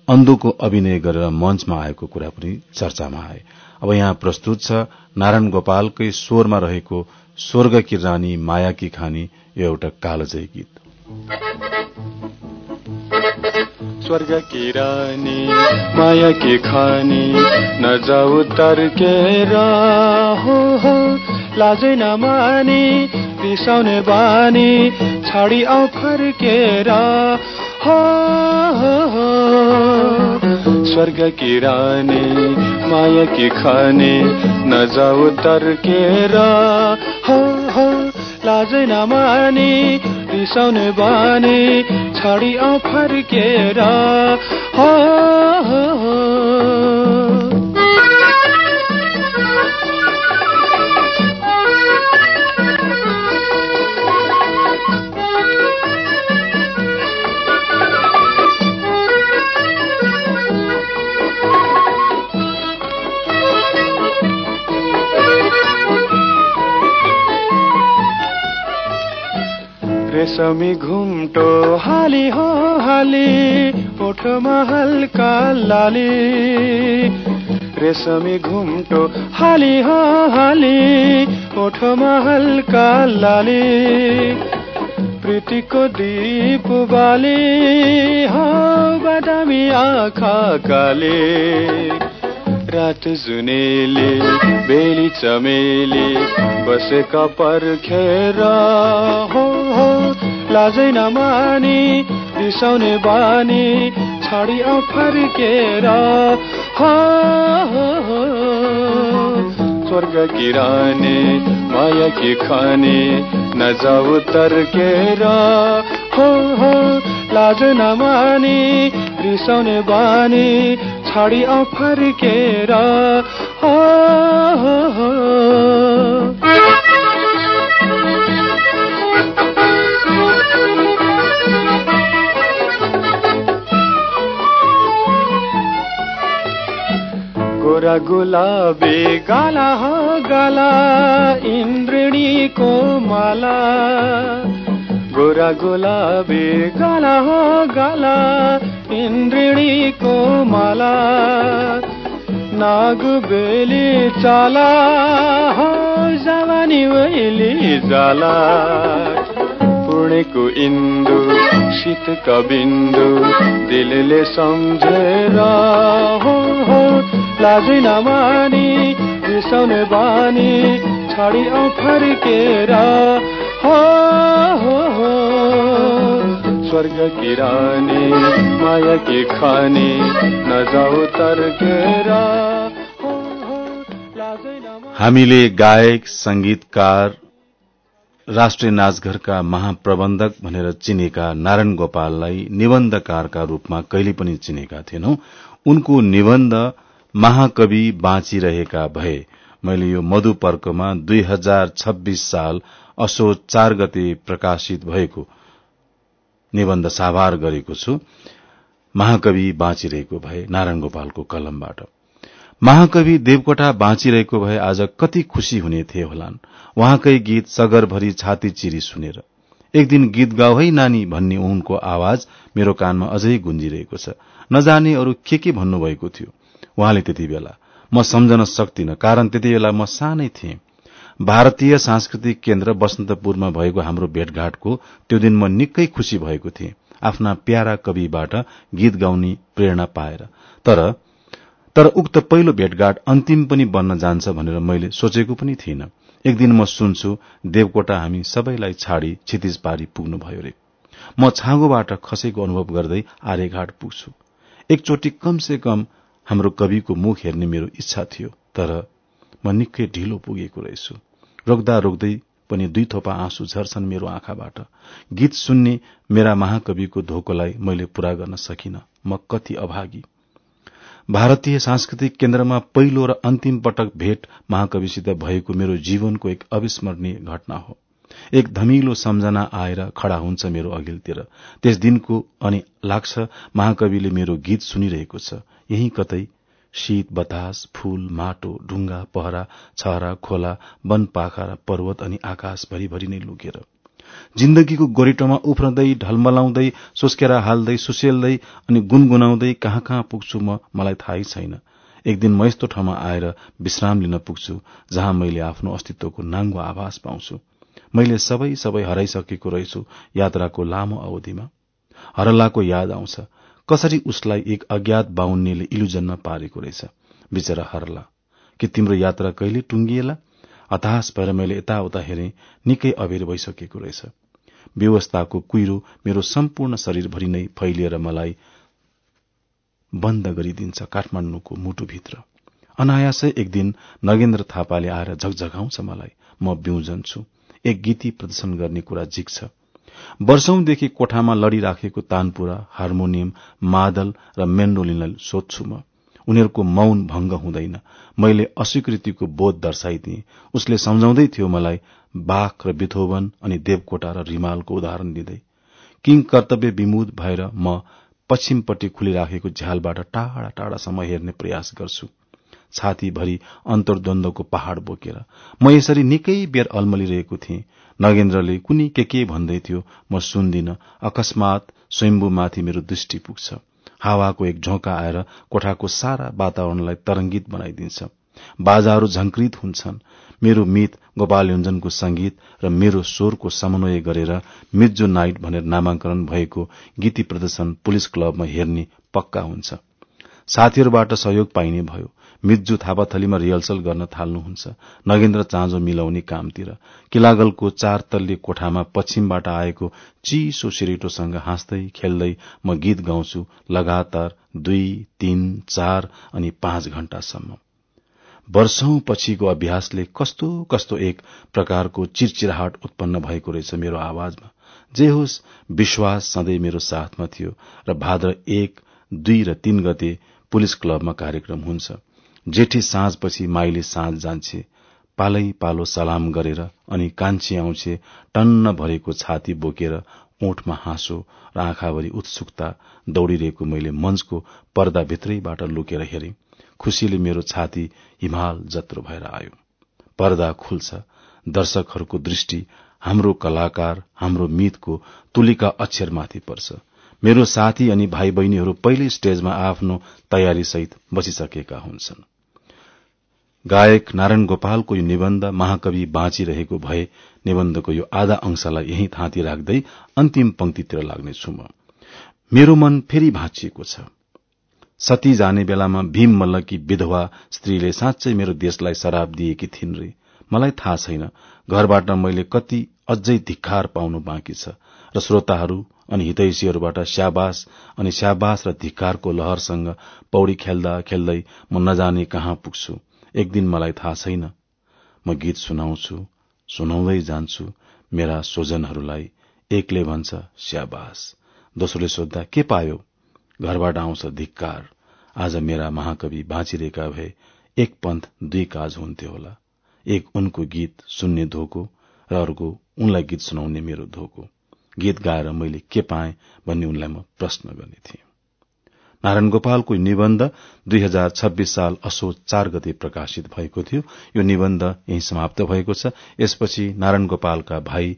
[SPEAKER 1] अन्धुको अभिनय गरेर मंचमा आएको कुरा पनि चर्चामा आए। अब यहाँ प्रस्तुत छ नारायण गोपालकै स्वरमा रहेको स्वर्गकी रानी मायाकी खानी यो एउटा कालजय गीत।
[SPEAKER 3] स्वर्ग की रानी माया की खानी न जाऊ तर्केर हो हो। लाजै नमानी रिसाउने बानी छाडी आउ फर्केर हो। स्वर्ग की रानी माया की खानी न जाऊ तर्केर हो हो लाजै नमानी रिसाउने बानी छाडी फर्केर हो। रेशमी घुम्टो हाली हो हाली ओठमा हल्का लाली। रेशमी घुम्टो हाली हो हाली ओठमा हल्का लाली। प्रीतिको दीप बाली हो बादामी आँखा काले। रात जुनेली बेली चमेली बसेका पर्खेर हो हो लाजै नमानी रिसाउने बानी छाडी फर्केर हो स्वर्ग किराने माया कि खाने नजाऊ तर्केर हो हो लाज नमानी रिसाउने बानी छाडी फर्केर गोरा गुलाबी गाला गाला इन्द्रिणीको माला गोरा गुलाबी गाला गाला इन्द्रिणीको माला नाग बेली चाला हो जवानी वैली जाला। पूर्णेको इन्दु शीतका बिन्दु दिलले सम्झेर हो हो। लाजै नमानी रिसाउने बानी छाडी आउ फर्केर स्वर्ग की रानी माया की खानी नजाऊ तर्केर।
[SPEAKER 1] हामीले गायक संगीतकार राष्ट्रिय नाचघरका महाप्रबन्धक भनेर चिनेका नारायण गोपाललाई निबन्धकारका रूपमा कहिले पनि चिनेका थिएनौं। उनको निबन्ध महाकवि बाँचिरहेका भए। मैले यो मधुपर्कमा दुई हजार छब्बीस साल असो चार गते प्रकाशित भएको निबन्ध साभार गरेको छु। महाकवि बाँचिरहेको भए नारायण गोपालको कलमबाट। महाकवि देवकोटा बाँचिरहेको भए आज कति खुशी हुने थिए होलान्। उहाँकै गीत सगरभरि छाती चिरी सुनेर। एक दिन गीत गाउ है नानी भन्ने उनको आवाज मेरो कानमा अझै गुन्जिरहेको छ। नजाने अरू के के भन्नुभएको थियो? उहाँले त्यति बेला म सम्झन सक्दिन कारण त्यति बेला म सानै थिएँ। भारतीय सांस्कृतिक केन्द्र बसन्तपुरमा भएको हाम्रो भेटघाटको त्यो दिन म निकै खुशी भएको थिएँ। आफ्ना प्यारा कविबाट गीत गाउने प्रेरणा पाएर। तर तर उक्त पहिलो भेटघाट अन्तिम पनि बन्न जान्छ भनेर मैले सोचेको पनि थिइनँ। एक दिन म सुन्छु देवकोटा हामी सबैलाई छाडी क्षितिज पारी पुग्नुभयो रे। म छाँगोबाट खसेको अनुभव गर्दै आर्यघाट पुग्छु। एकचोटि कमसे कम हाम्रो कविको मुख हेर्ने मेरो इच्छा थियो तर म निकै ढिलो पुगेको रहेछु। रोक्दा रोक्दै पनि दुई थोपा आँसु झर्छन् मेरो आँखाबाट। गीत सुन्ने मेरा महाकविको धोकोलाई मैले पूरा गर्न सकिन। म कति अभागी। भारतीय सांस्कृतिक केन्द्रमा पहिलो र अन्तिम पटक भेट महाकविसित भएको मेरो जीवनको एक अविस्मरणीय घटना हो। एक धमिलो सम्झना आएर खड़ा हुन्छ मेरो अघिल्तिर। त्यस दिनको अनि लाग्छ महाकविले मेरो गीत सुनिरहेको छ। यही कतै शीत बतास फूल माटो ढुङ्गा पहरा छहरा खोला वन पाखा र पर्वत अनि आकाश भरिभरि नै लुकेर। जिन्दगीको गोरिटोमा उफ्रदै ढलमलाउँदै सुस्केरा हाल्दै सुसेल्दै अनि गुनगुनाउँदै कहाँ कहाँ पुग्छु म मलाई थाहै छैन। एक दिन म यस्तो ठाउँमा आएर विश्राम लिन पुग्छु जहाँ मैले आफ्नो अस्तित्वको नाङ्गो आभास पाउँछु। मैले सबै सबै हराइसकेको रहेछु यात्राको लामो अवधिमा। हरलाको याद आउँछ। कसरी उसलाई एक अज्ञात बाहुन्यले इलुजनमा पारेको रहेछ? विचरा हरला। कि तिम्रो यात्रा कहिले टुङ्गिएला? हताश भएर मैले यताउता हेरे निकै अबेर भइसकेको रहेछ। व्यवस्थाको कुहिरो मेरो सम्पूर्ण शरीरभरि नै फैलिएर मलाई बन्द गरिदिन्छ काठमाण्डुको मुटुभित्र। अनायासै एक दिन नगेन्द्र थापाले आएर झकझकाउँछ मलाई। म बिउजन छु। एक गीती प्रदर्शन गर्ने कुरा झिक्छ वर्षौंदेखि कोठामा लड़िराखेको तानपुरा हार्मोनियम मादल र मेन्डोलिनलाई सोध्छु म। उनीहरूको मौन भंग हुँदैन। मैले अस्वीकृतिको बोध दर्शाइदिए। उसले सम्झाउँदै थियो मलाई बाख र बिथोवन अनि देवकोटा र रिमालको उदाहरण दिँदै। किङ कर्तव्य विमुद भएर म पश्चिमपट्टि खुलिराखेको झ्यालबाट टाढा टाढासम्म हेर्ने प्रयास गर्छु। छातीभरि अन्तर्द्वन्दको पहाड़ बोकेर। म यसरी निकै बेर अल्मलिरहेको थिएँ। नगेन्द्रले कुनै के के भन्दै थियो म सुन्दिन। अकस्मात स्वयम्भूमाथि मेरो दृष्टि पुग्छ। हावाको एक झोका आएर कोठाको सारा वातावरणलाई तरंगित बनाइदिन्छ। बाजाहरू झंकृत हुन्छन्। मेरो मित गोपाल योजनको संगीत र मेरो स्वरको समन्वय गरेर मिर्जो नाइट भनेर नामाकरण भएको गीती प्रदर्शन पुलिस क्लबमा हेर्ने पक्का हुन्छ। साथीहरूबाट सहयोग पाइने भयो। मिज्जु थापाथलीमा रिहर्सल गर्न थाल्नुहुन्छ। नगेन्द्र चाँजो मिलाउने कामतिर। किलागलको चार तल्ले कोठामा पश्चिमबाट आएको चिसो सिरेटोसँग हाँस्दै खेल्दै म गीत गाउँछु लगातार दुई तीन चार अनि पाँच घण्टासम्म वर्षौं पछिको अभ्यासले कस्तो कस्तो एक प्रकारको चिरचिराहट उत्पन्न भएको रहेछ मेरो आवाजमा। जे होस् विश्वास सधैँ मेरो साथमा थियो र भाद्र एक दुई र तीन गते पुलिस क्लबमा कार्यक्रम हुन्छ। जेठी साँझपछि माइली साँझ जान्छे पालै पालो सलाम गरेर अनि कान्छी आउँछे टन्न भरेको छाती बोकेर ओठमा हाँसो र आँखाभरि उत्सुकता दौड़िरहेको मैले मंचको पर्दाभित्रैबाट लुकेर हेरे। खुशीले मेरो छाती हिमाल जत्रो भएर आयो। पर्दा खुल्छ। दर्शकहरूको दृष्टि हाम्रो कलाकार हाम्रो मितको तुलिका अक्षरमाथि पर्छ। मेरो साथी अनि भाइ बहिनीहरू पहिल्यै स्टेजमा आफ्नो तयारी सहित बसिसकेका हुन्छन्। गायक नारायण गोपालको यो निबन्ध महाकवि बाँचिरहेको भए निबन्धको यो आधा अंशलाई यही थाँती राख्दै अन्तिम पंक्तितिर लाग्नेछु म। मेरो मन फेरि भाँचिएको छ। सती जाने बेलामा भीम मल्लकी विधवा स्त्रीले साँच्चै मेरो देशलाई शराब दिएकी थिइन् रे। मलाई थाहा छैन घरबाट मैले कति अझै धिक्कार पाउनु बाँकी छ र श्रोताहरू अनि हितैषीहरूबाट स्याबास अनि स्याबास र धिक्कारको लहरसँग पौडी खेल्दा खेल्दै म नजाने कहाँ पुग्छु। एक दिन मलाई थाहा छैन। म गीत सुनाउँछु सुनाउँदै जान्छु। मेरा स्वजनहरूलाई एकले भन्छ स्याबास दोस्रोले सोद्धा के पायो? घरबाट आउँछ धिक्कार। आज मेरा महाकवि बाँचिरहेका भए एक पन्थ दुई काज हुन्थ्यो होला। एक उनको गीत सुन्ने धोको र अर्को उनलाई गीत सुनाउने मेरो धोको। गीत गाएर मैले के पाएँ भन्ने उनलाई म प्रश्न गर्ने थिएँ। नारायण गोपालको निबन्ध दुई हजार छब्बीस साल असोज चार गते प्रकाशित भएको थियो। यो निबन्ध यही समाप्त भएको छ। यसपछि नारायण गोपालका भाइ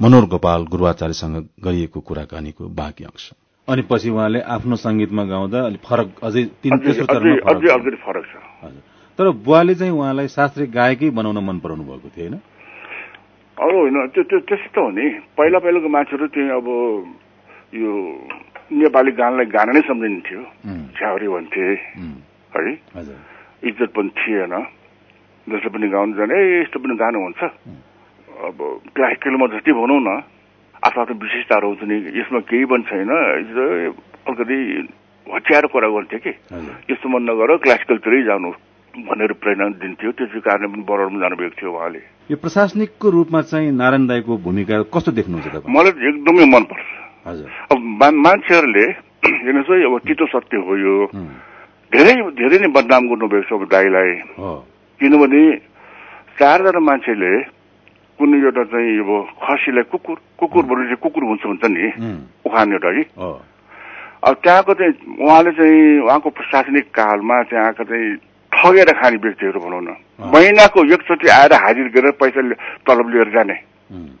[SPEAKER 1] मनोहर गोपाल गुरूवाचार्यसँग गरिएको कुराकानीको बाँकी अंश।
[SPEAKER 5] अनि पछि उहाँले आफ्नो संगीतमा गाउँदा अलिक फरक अझै तिन तेस्रो
[SPEAKER 4] चरणमा फरक छ।
[SPEAKER 5] तर बुवाले चाहिँ उहाँलाई शास्त्रीय गायकै बनाउन मन पराउनु भएको थियो होइन?
[SPEAKER 4] अरू होइन। त्यो त्यो त्यस्तो हो नि। पहिला पहिलाको मान्छेहरू चाहिँ अब यो नेपाली गानलाई गाना नै सम्झिन्थ्यो। छ्याउरी भन्थे। है? इज्जत पनि थिएन। जसले पनि गाउनु जाने ए यस्तो पनि गानु हुन्छ। अब क्लासिकलमा जति भनौँ न आफ्नो आफ्नो विशेषताहरू हुन्छ नि यसमा केही पनि छैन। अलिकति हच्याएर कुरा गर्थ्यो कि। यस्तो मन नगर क्लासिकलतिरै जानु भनेर प्रेरणा दिन्थ्यो। त्यसै कारणले पनि बराउनु जानुभएको थियो उहाँले।
[SPEAKER 5] यो प्रशासनिकको रूपमा चाहिँ नारायण दाईको भूमिका कस्तो देख्नुहुन्छ
[SPEAKER 4] मलाई एकदमै मनपर्छ। अब मान्छेहरूले हेर्नुहोस् है अब तितो सत्य हो यो धेरै धेरै नै बदनाम गर्नुभएको छ दाईलाई
[SPEAKER 5] हो
[SPEAKER 4] किनभने चारजना मान्छेले कुनै एउटा चाहिँ अब खसीलाई कुकुर कुकुर भनेपछि कुकुर हुन्छ हुन्छ नि उखान एउटा कि अब त्यहाँको चाहिँ उहाँले चाहिँ उहाँको प्रशासनिक कालमा त्यहाँको चाहिँ ठगेर खाने व्यक्तिहरू भनौँ न। महिनाको एकचोटि आएर हाजिर गरेर पैसा तलब लिएर जाने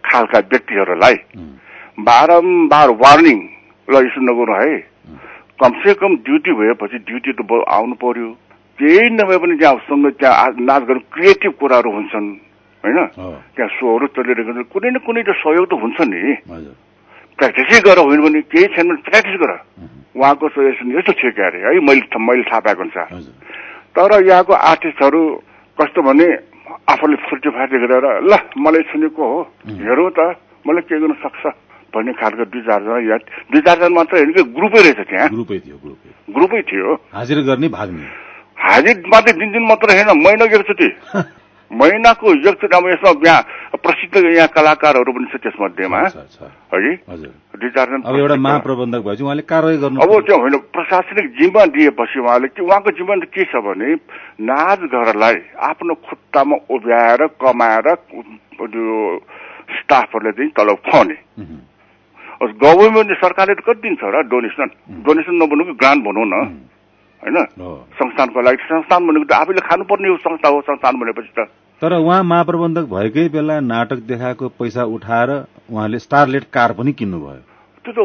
[SPEAKER 4] खालका व्यक्तिहरूलाई बारम्बार वार्निङ ल यसो नगर्नु है कमसे कम ड्युटी भएपछि ड्युटी त आउनु पर्यो। केही नभए पनि त्यहाँ सँग त्यहाँ नाच गर्नु क्रिएटिभ कुराहरू हुन्छन् होइन? त्यहाँ सोहरू चलिरहेको हुन्छ। कुनै न कुनै त सहयोग त हुन्छ नि। प्र्याक्टिसै गर होइन भने केही छैन भने प्र्याक्टिस गर। उहाँको सजेसन यस्तो थियो क्या अरे है? मैले मैले थाहा पाएको अनुसार। तर यहाँको आर्टिस्टहरू कस्तो भने आफूले फुर्ती फाटी गरेर ल मलाई सुनेको हो. हेरौँ त मलाई के गर्नु सक्छ? भन्ने खालको दुई चारजना या दुई चारजना मात्र होइन कि ग्रुपै रहेछ त्यहाँ।
[SPEAKER 5] ग्रुपै थियो ग्रुपै।
[SPEAKER 4] ग्रुपै थियो।
[SPEAKER 5] हाजिर गर्ने भाग्ने
[SPEAKER 4] हाजिर मात्रै दिन दिन मात्र होइन महिना एकचोटि महिनाको एकचोटि अब यसमा यहाँ प्रसिद्ध यहाँ कलाकारहरू पनि छ त्यसमध्येमा
[SPEAKER 5] हजुर।
[SPEAKER 4] दुई चारजना
[SPEAKER 5] अब एउटा महाप्रबन्धक भएपछि उहाँले कारवाही गर्नु
[SPEAKER 4] अब त्यो होइन प्रशासनिक जिम्मा दिएपछि उहाँले के उहाँको जिम्मा के छ भने नाचघरलाई आफ्नो खुट्टामा उभ्याएर कमाएर त्यो स्टाफहरूलाई चाहिँ तलब खुवाउने। गभर्मेन्टले सरकारले त कति दिन्छ र डोनेसन? डोनेसन नभनौँ कि ग्रान्ट भनौँ न। होइन? संस्थानको लागि संस्थान भनेको त आफैले खानुपर्ने हो संस्था हो संस्थान भनेपछि त।
[SPEAKER 5] तर उहाँ महाप्रबन्धक भएकै बेला नाटक देखाएको पैसा उठाएर उहाँले स्टारलेट कार पनि किन्नुभयो।
[SPEAKER 4] त्यो त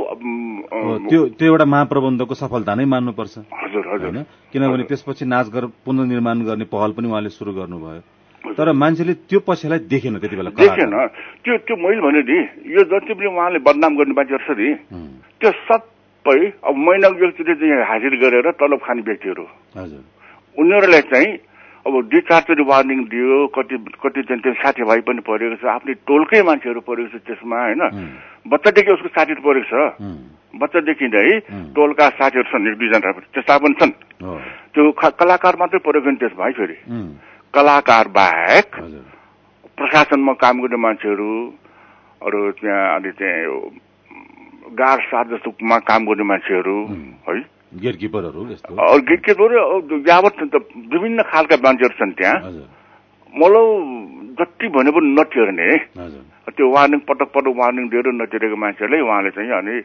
[SPEAKER 5] त्यो त्यो एउटा महाप्रबन्धकको सफलता नै मान्नुपर्छ।
[SPEAKER 4] हजुर हजुर।
[SPEAKER 5] होइन? किनभने त्यसपछि नाचघर पुनर्निर्माण गर्ने पहल पनि उहाँले सुरु गर्नुभयो। तर मान्छेले त्यो पक्षलाई देखेन त्यति बेला
[SPEAKER 4] देखेन। त्यो त्यो मैले भने नि यो जति पनि उहाँले बदनाम गर्ने मान्छेहरू छ नि त्यो सबै अब महिनाको एकचोटि चाहिँ हाजिर गरेर तलब खाने व्यक्तिहरू।
[SPEAKER 5] हजुर।
[SPEAKER 4] उनीहरूलाई चाहिँ अब दुई चारचोटि वार्निङ दियो कति कति चाहिँ त्यो साथीभाइ पनि परेको छ आफ्नै टोलकै मान्छेहरू परेको छ त्यसमा होइन? बच्चादेखि उसको साथीहरू परेको छ। बच्चादेखि नै. टोलका साथीहरू छन् एक दुईजना त्यस्ता पनि छन्। त्यो कलाकार मात्रै परेको नि त्यसमा है फेरि। कलाकार बाहेक प्रशासनमा काम गर्ने मान्छेहरू अरू त्यहाँ अनि त्यहाँ यो गार साथ जस्तोमा काम गर्ने मान्छेहरू. है।
[SPEAKER 5] गेटकिपरहरू
[SPEAKER 4] यावत त विभिन्न खालका मान्छेहरू छन् त्यहाँ। मलाई जति भने पनि नटेर्ने त्यो वार्निङ पटक पटक वार्निङ दिएर नटेरेको मान्छेलाई उहाँले चाहिँ अनि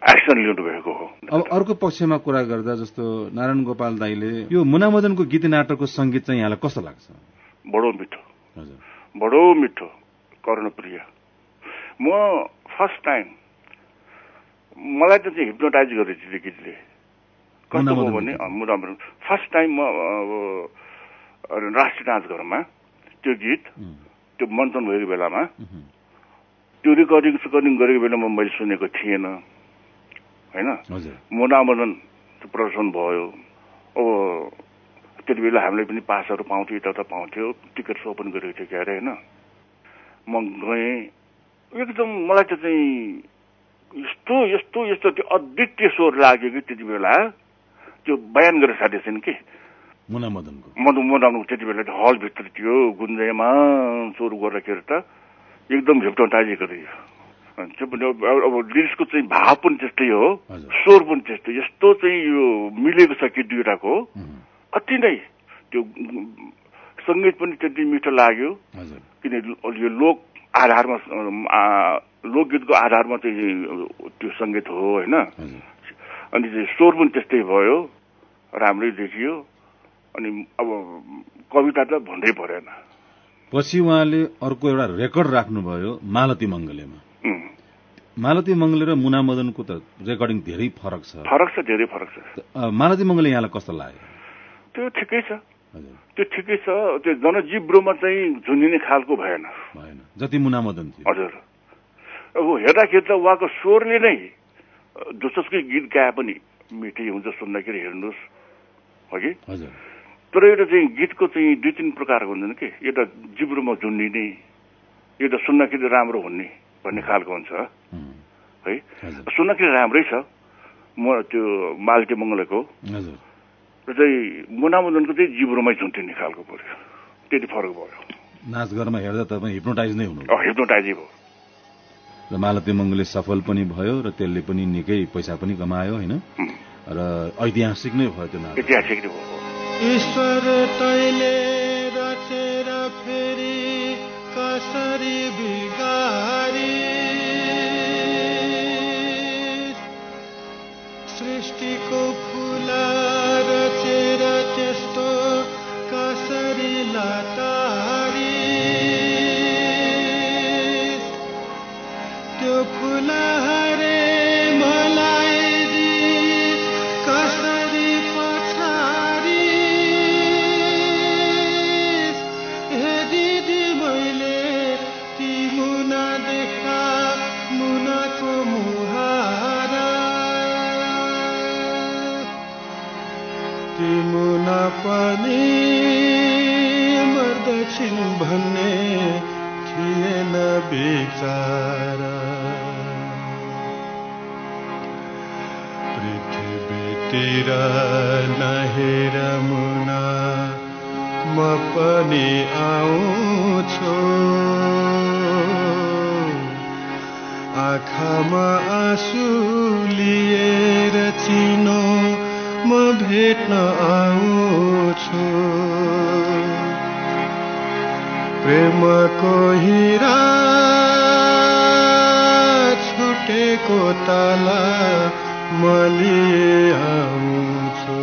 [SPEAKER 4] एक्सन लिनु भएको हो।
[SPEAKER 5] अब अर्को पक्षमा कुरा गर्दा जस्तो नारायण गोपाल दाईले यो मुनामदनको गीत नाटकको सङ्गीत चाहिँ यहाँलाई कस्तो लाग्छ?
[SPEAKER 4] बडो मिठो। बडो मिठो कर्णप्रिय। म फर्स्ट टाइम मलाई त चाहिँ हिप्नोटाइज गरेको थियो त्यो गीतले। कस्तो भने मुनामदन फर्स्ट टाइम म अब राष्ट्रिय नाचघरमा त्यो गीत त्यो मञ्चन भएको बेलामा त्यो रेकर्डिङ सेकर्डिङ गरेको बेलामा मैले सुनेको थिएन। होइन? मुनामदन प्रदर्शन भयो। अब त्यति बेला हामीले पनि पासहरू पाउँथ्यो यताउता पाउँथ्यो। टिकट सो पनि गरेको थियो क्यारे होइन? म गएँ। एकदम मलाई त चाहिँ यस्तो यस्तो यस्तो त्यो अद्वितीय स्वर लाग्यो कि त्यति बेला। त्यो बयान गरेर साथी छैन कि?
[SPEAKER 5] मुनामदनको
[SPEAKER 4] मधु मनाउनु त्यति बेला हलभित्र थियो गुन्जयमान स्वर गर्दाखेरि त एकदम गरियो अनि त्यो पनि अब लिरिक्सको चाहिँ भाव पनि त्यस्तै हो। स्वर पनि त्यस्तै यस्तो चाहिँ यो मिलेको छ कि दुइटाको अति नै त्यो सङ्गीत पनि त्यति मिठो लाग्यो किन यो लोक आधारमा लोकगीतको आधारमा चाहिँ त्यो सङ्गीत हो होइन अनि चाहिँ स्वर पनि त्यस्तै भयो राम्रै देखियो अनि अब कविता त भन्दै परेन
[SPEAKER 5] पछि उहाँले अर्को एउटा रेकर्ड राख्नुभयो मालती मङ्गलेमा मालती मङ्गले र मुना मदनको त रेकर्डिङ धेरै फरक छ।
[SPEAKER 4] फरक छ धेरै फरक छ।
[SPEAKER 5] मालती मङ्गले यहाँलाई कस्तो लाग्यो?
[SPEAKER 4] त्यो ठिकै छ। त्यो ठिकै छ त्यो जनजिब्रोमा चाहिँ झुन्डिने खालको भएन।
[SPEAKER 5] भएन। जति मुना मदन थियो।
[SPEAKER 4] हजुर। अब हेर्दाखेरि त उहाँको स्वरले नै जसोसकै गीत गाए पनि मिठै हुन्छ सुन्दाखेरि हेर्नुहोस्। हो कि?
[SPEAKER 5] हजुर।
[SPEAKER 4] तर एउटा चाहिँ गीतको चाहिँ दुई तिन प्रकारको हुँदैन कि? एउटा जिब्रोमा झुन्डिने एउटा सुन्दाखेरि राम्रो हुने। भन्ने खालको हुन्छ। है। सुन्दाखेरि राम्रै छ। म त्यो मालती मङ्गलको।
[SPEAKER 5] हजुर।
[SPEAKER 4] र चाहिँ मुनामुदनको चाहिँ जिब्रोमै झुन्टिने खालको पऱ्यो। त्यति फरक भयो।
[SPEAKER 5] नाचघरमा हेर्दा तपाईँ हिप्नोटाइज नै हुनु
[SPEAKER 4] हिप्नोटाइजै भयो।
[SPEAKER 5] र मालती मङ्गले सफल पनि भयो र त्यसले पनि निकै पैसा पनि कमायो होइन? र ऐतिहासिक नै भयो त्यो नाटक
[SPEAKER 4] ऐतिहासिक नै भयो।
[SPEAKER 2] ईश्वर तैले मर्दछिन् भन्ने थिएन बिचारा। पृथ्वीतिर नहेर मुना म पनि आउँछु। आँखामा आँसु लिएर चिनो म भेट्न आउँछु। प्रेमको हिरा छुटेको ताला म लिए आउँछु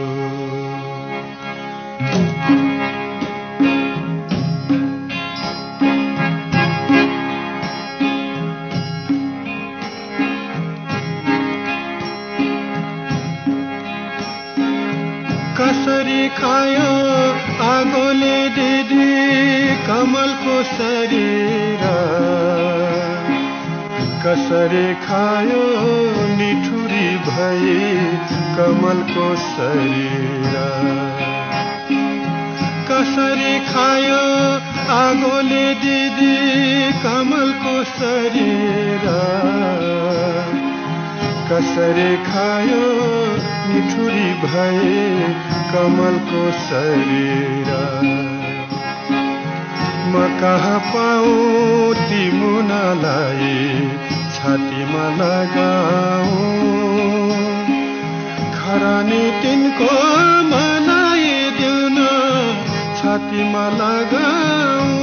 [SPEAKER 2] कसरी खायो आगोले दिदी? कमलको शरीर कसरी खायो निठुरी भई कमलको शरीर। कसरी खायो आगोले दिदी कमलको शरीर। कसरी खायो मिठुरी भए कमलको शरीर। म कहाँ पाऊ ती मुनालाई छातीमा लगाऊ। खरानी तिनको मनाइदेऊ न छातीमा लगाऊ।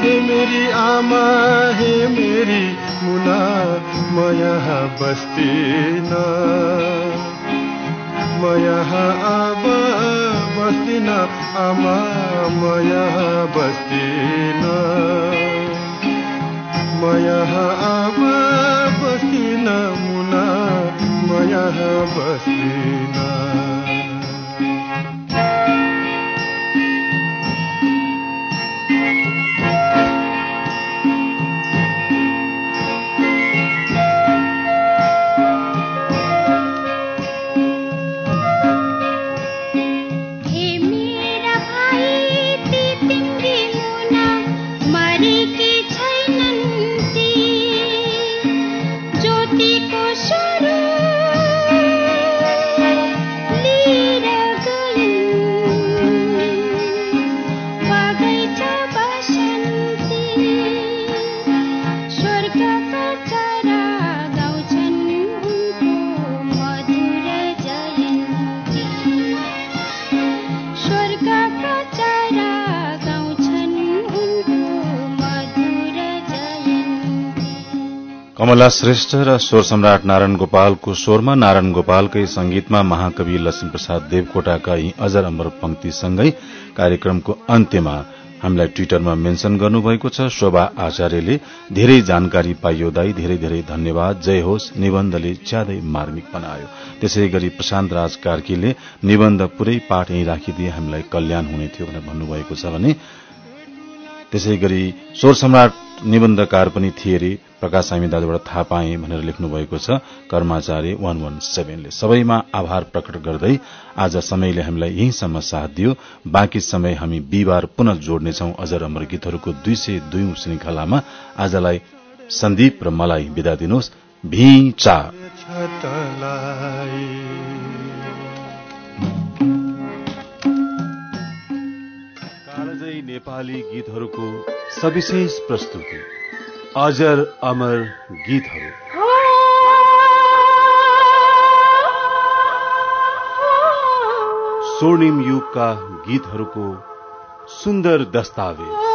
[SPEAKER 2] हे मेरी आमा हे मेरी मुना म यहाँ बस्दिन म यहाँ अब बस्दिन आमा म यहाँ बस्दिन म यहाँ अब बस्दिन मुना म यहाँ बस्दिन
[SPEAKER 1] कमला श्रेष्ठ र स्वर सम्राट नारायण गोपालको स्वरमा नारायण गोपालकै संगीतमा महाकवि लक्ष्मीप्रसाद देवकोटाका यी अजर अमर पंक्तिसँगै कार्यक्रमको अन्त्यमा हामीलाई ट्विटरमा मेन्शन गर्नुभएको छ। शोभा आचार्यले धेरै जानकारी पाइयो दाई धेरै धेरै धन्यवाद। जय होस् निबन्धले ज्यादै मार्मिक बनायो। त्यसै गरी प्रशान्त राज कार्कीले निबन्ध पुरै पाठ यही राखिदिए हामीलाई कल्याण हुने थियो भनेर भन्नुभएको छ भने त्यसै गरी स्वर सम्राट निबन्धकार पनि थिए प्रकाश हामी दाजुबाट थाहा पाए भनेर लेख्नु भएको छ। कर्माचार्य वान वान सेभेनले। सबैमा आभार प्रकट गर्दै आज समयले हामीलाई यहीसम्म साथ दियो। बाँकी समय हामी बिहिबार पुनः जोड्नेछौ। अजर अमर गीतहरूको दुई सय दुई श्रृंखलामा आजलाई सन्दीप र मलाई विदा दिनुहोस्।
[SPEAKER 5] नेपाली गीतहरूको सविशेष प्रस्तुति। अजर अमर गीतहरू। स्वर्णिम युगका गीतहरूको सुन्दर दस्तावेज।